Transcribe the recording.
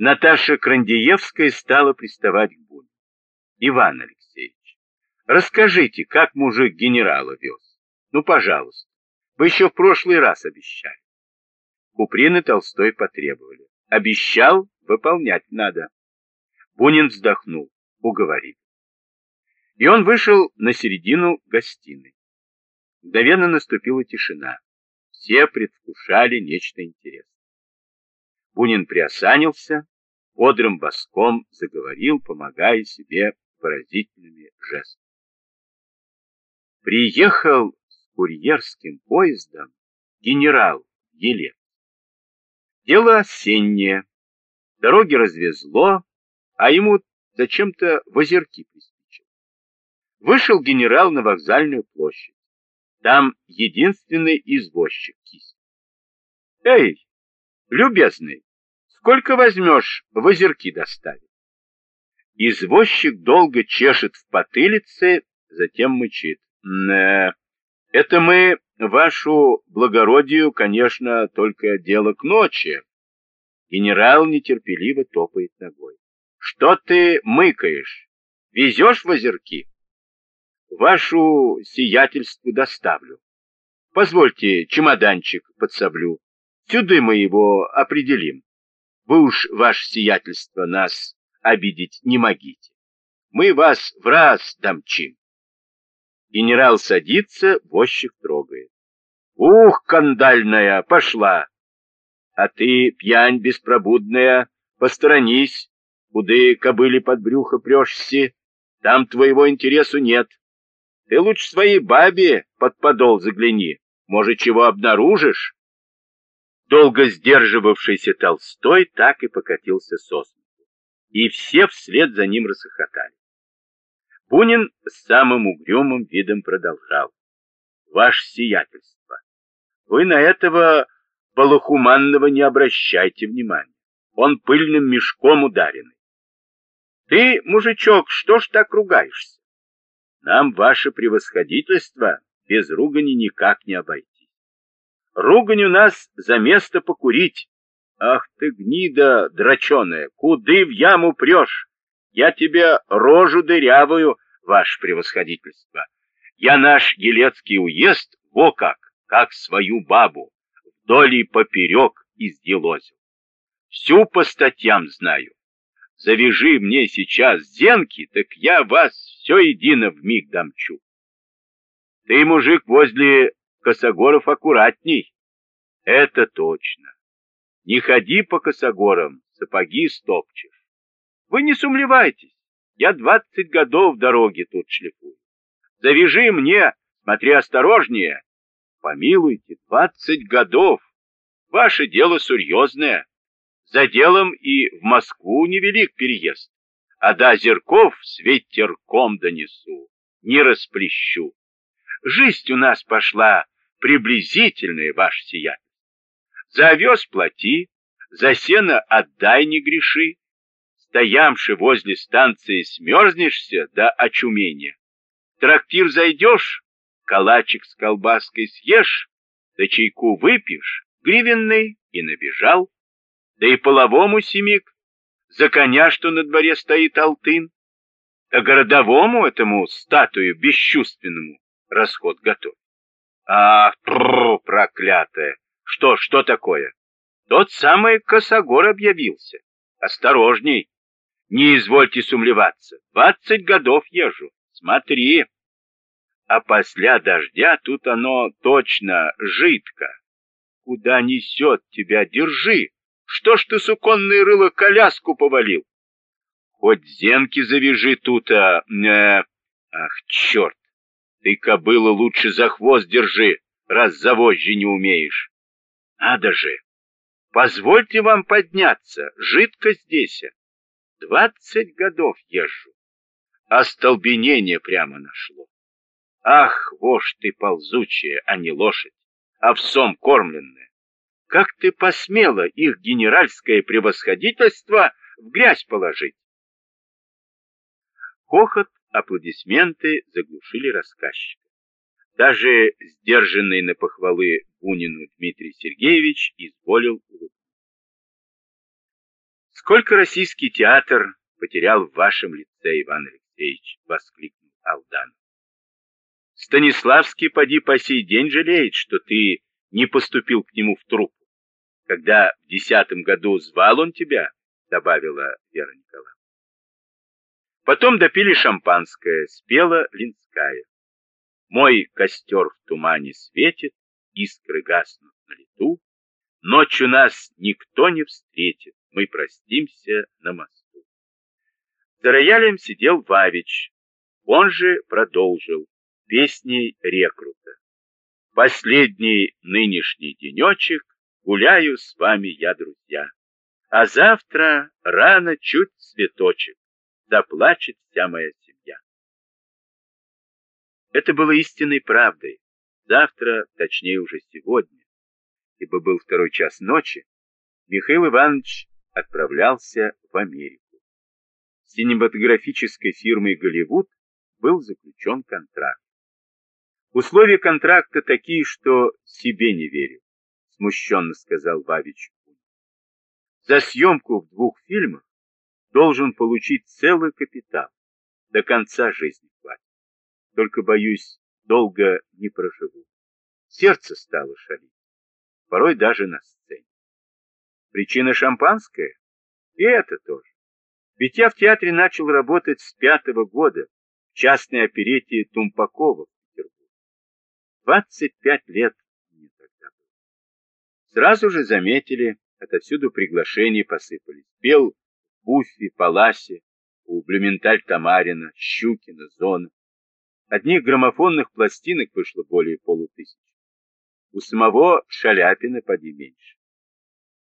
Наташа Крандиевская стала приставать к Бунину. Иван Алексеевич, расскажите, как мужик генерала вез? Ну, пожалуйста. Вы еще в прошлый раз обещали. Куприн Толстой потребовали. Обещал, выполнять надо. Бунин вздохнул, уговорил. И он вышел на середину гостиной. Мгновенно наступила тишина. Все предвкушали нечто интересное. Бунин приосанился, бодрым боском заговорил, помогая себе выразительными жестами. Приехал с курьерским поездом генерал Елец. Дело осеннее, дороги развезло, а ему зачем-то в озерки приспичило. Вышел генерал на вокзальную площадь. Там единственный извозчик кисть. Эй, любезный, сколько возьмешь в озерки доставить? Извозчик долго чешет в потылице, затем мычит. Э, это мы вашу благородию, конечно, только дело к ночи. Генерал нетерпеливо топает ногой. Что ты мыкаешь? Везешь в озерки? Вашу сиятельству доставлю. Позвольте чемоданчик подсоблю. Сюда мы его определим. Вы уж, ваше сиятельство, нас обидеть не могите. Мы вас в раз домчим. Генерал садится, возчик трогает. Ух, кандальная, пошла! А ты, пьянь беспробудная, посторонись, куды кобыли под брюхо прешься, там твоего интересу нет. Ты лучше своей бабе под подол загляни, может, чего обнаружишь? Долго сдерживавшийся Толстой так и покатился со смеху, и все вслед за ним расхохотали. Бунин с самым угрюмым видом продолжал. Ваше сиятельство, вы на этого полухуманного не обращайте внимания. Он пыльным мешком ударенный. Ты, мужичок, что ж так ругаешься? Нам ваше превосходительство без ругани никак не обойти. Ругань у нас за место покурить. Ах ты, гнида драченая, куды в яму прешь? Я тебе рожу дырявую, ваше превосходительство. Я наш Елецкий уезд, во как, как свою бабу, вдоль и поперек изделозил. Всю по статьям знаю. Завяжи мне сейчас зенки, так я вас все едино в миг домчу. Ты, мужик, возле косогоров аккуратней. Это точно. Не ходи по косогорам, сапоги стопчешь. Вы не сумлевайтесь, я двадцать годов дороги тут шлифую. Завяжи мне, смотри осторожнее. Помилуйте, двадцать годов. Ваше дело серьезное. За делом и в Москву невелик переезд. А до озерков с ветерком донесу, не расплещу. Жизнь у нас пошла приблизительная, ваше сиятельство. За овес плати, за сено отдай не греши, стоямши возле станции смерзнешься до очумения. Трактир зайдешь, калачик с колбаской съешь, да чайку выпьешь, гривенный и набежал, да и половому семик, за коня, что на дворе стоит алтын, а городовому этому статую бесчувственному расход готов. Ах, прррр, проклятая! Что, что такое? Тот самый Косогор объявился. Осторожней, не извольте сумлеваться. Двадцать годов езжу. Смотри. А после дождя тут оно точно жидко. Куда несет тебя, держи. Что ж ты суконное рыло коляску повалил? Хоть зенки завяжи тут, а... Э, ах, черт! Ты, кобыла, лучше за хвост держи, раз за вожжи не умеешь. Надо же! Позвольте вам подняться, жидко здесь. Двадцать годов езжу. Остолбенение прямо нашло. Ах, вошь ты ползучая, а не лошадь, овсом кормленная. Как ты посмела их генеральское превосходительство в грязь положить? Хохот, аплодисменты заглушили рассказчика. Даже сдержанный на похвалы Бунину Дмитрий Сергеевич изволил улыбнуться. Сколько российский театр потерял в вашем лице, Иван Алексеевич, воскликнул Алдан. Станиславский поди по сей день жалеет, что ты не поступил к нему в труппу, когда в десятом году звал он тебя, добавила Вера Николаевна. Потом допили шампанское, спела Линская. Мой костер в тумане светит, искры гаснут на лету, Ночью нас никто не встретит, мы простимся на мосту. За роялем сидел Вавич, он же продолжил песней рекрута. Последний нынешний денечек гуляю с вами я, друзья. А завтра рано чуть цветочек, заплачет вся моя семья. Это было истинной правдой. Завтра, точнее уже сегодня, ибо был второй час ночи, Михаил Иванович отправлялся в Америку. С синематографической фирмой «Голливуд» был заключен контракт. Условия контракта такие, что себе не верю, смущенно сказал Бабич. За съемку в двух фильмах должен получить целый капитал. До конца жизни хватит. Только, боюсь, долго не проживу. Сердце стало шалить. Порой даже на сцене. Причина шампанское? И это тоже. Ведь я в театре начал работать с пятого года в частной оперете Тумпакова в Петербурге. 25 лет мне тогда было. Сразу же заметили, отовсюду приглашения посыпались. Пел Буффи, Паласе, у Блюменталь Тамарина, Щукина, Зона. Одних граммофонных пластинок вышло более полутысячи. У самого Шаляпина поди меньше.